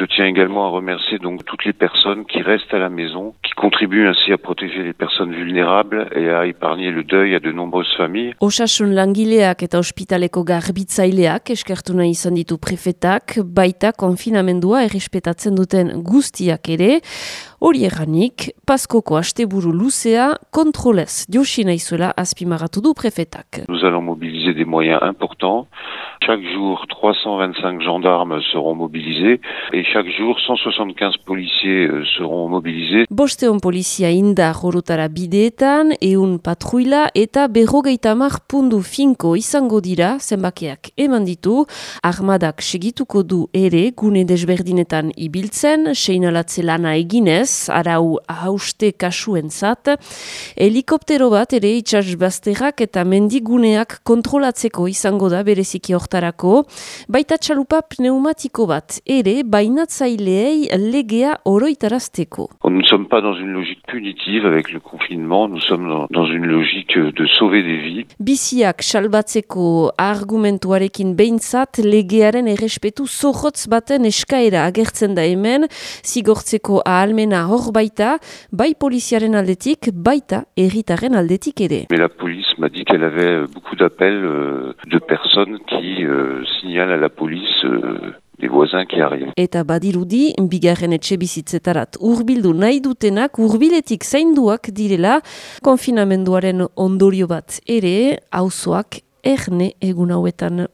Je tiens également à remercier donc toutes les personnes qui restent à la maison, qui contribuent ainsi à protéger les personnes vulnérables et à épargner le deuil à de nombreuses familles. Osasun langileak eta ospitaleko garbitzaileak eskertu nahi izan ditu prefetak, baita konfinamendua errespetatzen duten guztiak ere, hori erranik, paskoko asteburu luzea kontrolez josi naizuela azpimarratu du prefetak. Nous allons mobiliser des moyens importants. Chaque jour, 325 gendarmes seront mobilisés et chaque jour, 175 policiers euh, seront mobilisés. Bosteon polizia indar horotara bideetan, eun patruila eta berrogeita pundu finko izango dira zenbakeak eman ditu, armadak segituko du ere gune desberdinetan ibiltzen, seinalatze lana eginez, arau hauste kasuen zat, helikoptero bat ere itxasbazterrak eta mendiguneak kontrolatzeko izango da bereziki hortarako, baita txalupa pneumatiko bat ere bainatzaileei legea oroitarazteko. Nous ne sommes pas dans une logique punitive avec le confinement, nous sommes dans, dans une logique de sauver des vies. Biziak salbatzeko argumentuarekin behintzat legearen errespetu zohotz baten eskaera agertzen da hemen, zigortzeko ahalmena hor baita, bai poliziaren aldetik, baita erritaren aldetik ere. Mais la police m'a dit qu'elle avait beaucoup d'appels euh, de personnes qui euh, signalent à la police euh, des voisins qui arrivent. Eta badirudi, bigarren etxe bizitzetarat urbildu nahi dutenak urbiletik zainduak direla, konfinamenduaren ondorio bat ere, auzoak erne egun hauetan